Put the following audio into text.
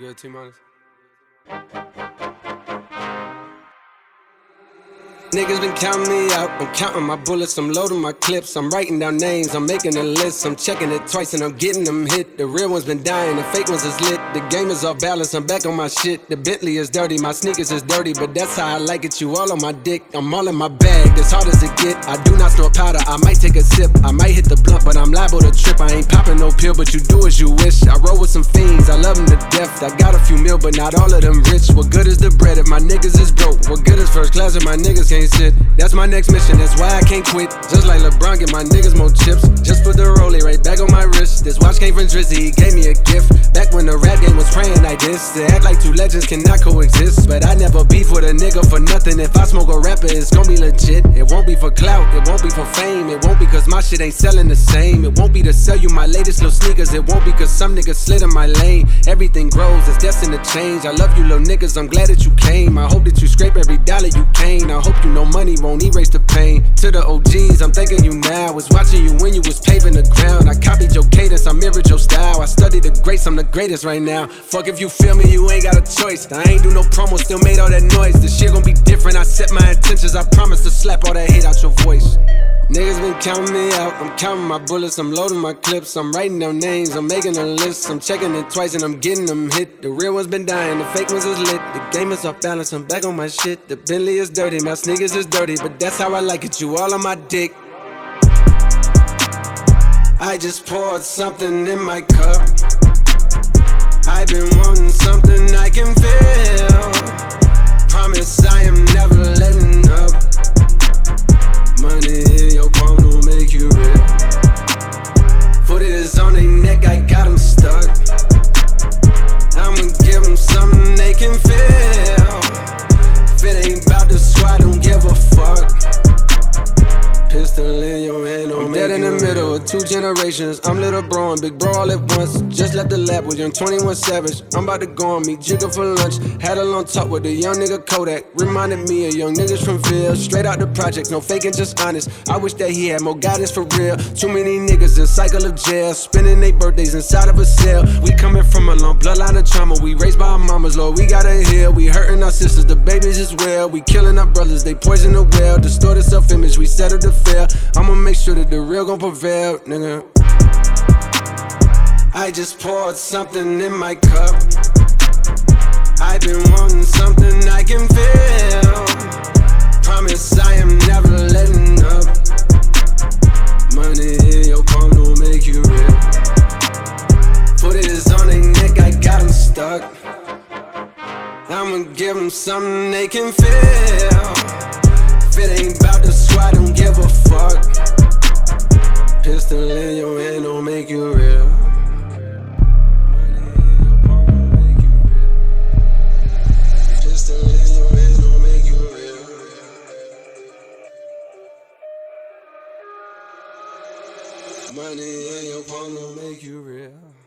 You good, T Niggas been counting me out. I'm counting my bullets, I'm loading my clips. I'm writing down names, I'm making a list. I'm checking it twice and I'm getting them hit. The real ones been dying, the fake ones is lit. The game is off balance, I'm back on my shit. The Bentley is dirty, my sneakers is dirty, but that's how I like it. You all on my dick, I'm all in my bag, as hard as it get. I do not snort powder, I might take a sip. I might hit the blunt, but I'm liable to trip. I ain't popping no pill, but you do as you wish. I roll with some fiends, I love them to death. I got a few mil, but not all of them rich. What good is the bread if my niggas is broke? What good is first class if my niggas can't sit? That's my next mission, that's why I can't quit. Just like LeBron, get my niggas more chips. Just put the rollie right back on my wrist. This watch came from Drizzy, he gave me a gift. Back when the rap game was praying like this. To act like two legends cannot coexist. But I never beef with a nigga for nothing. If I smoke a rapper, it's gonna be legit. It won't be for clout, it won't be for fame. It won't be cause my shit ain't selling the same. It won't be to sell you my latest little sneakers. It won't be cause some niggas slid in my lane. Everything grows, it's destined to change. I love you, little niggas, I'm glad that you came. I hope that you scrape every dollar you. I hope you know money won't erase the pain. To the OGs, I'm thanking you now. Was watching you when you was paving the ground. I copied your cadence, I mirrored your style. I studied the greats, I'm the greatest right now. Fuck if you feel me, you ain't got a choice. I ain't do no promo, still made all that noise. The shit gon' be different. I set my intentions. I promise to slap all that hate out your voice. Niggas been counting me out. I'm counting my bullets. I'm loading my clips. I'm writing down names. I'm making a list. I'm checking it twice and I'm getting them hit. The real ones been dying. The fake ones is lit. The game is off balance. I'm back on my shit. The Bentley is dirty. My sneakers is dirty. But that's how I like it. You all on my dick. I just poured something in my cup. I've been wanting something about the don't give a fuck. Pistol in your hand, I'm dead in the middle of two generations. I'm little bro and big bro all at once. Just left the lab with young 21 Savage. I'm about to go on me, Jigga for lunch. Had a long talk with a young nigga Kodak. Reminded me of young niggas from Ville. Straight out the projects, no faking, just honest. I wish that he had more guidance for real. Too many niggas in cycle of jail. Spending their birthdays inside of a cell. We coming from a long bloodline of trauma. We raised by our mamas, Lord, we gotta heal. We hurting our sisters, the babies as well. We killing our brothers, they poison the well. Distorted self image, we settle to fail. I'ma make sure that the real gon' prevail, nigga. I just poured something in my cup. I've been wanting something I can feel. Promise I am never letting up. Money in your palm don't make you real. Foot is on their neck, I got stuck. I'ma give them something they can feel. Make you real. Money in your palm gon' make you real. Pistol in your hand don't make you real. Money in your palm don't make you real.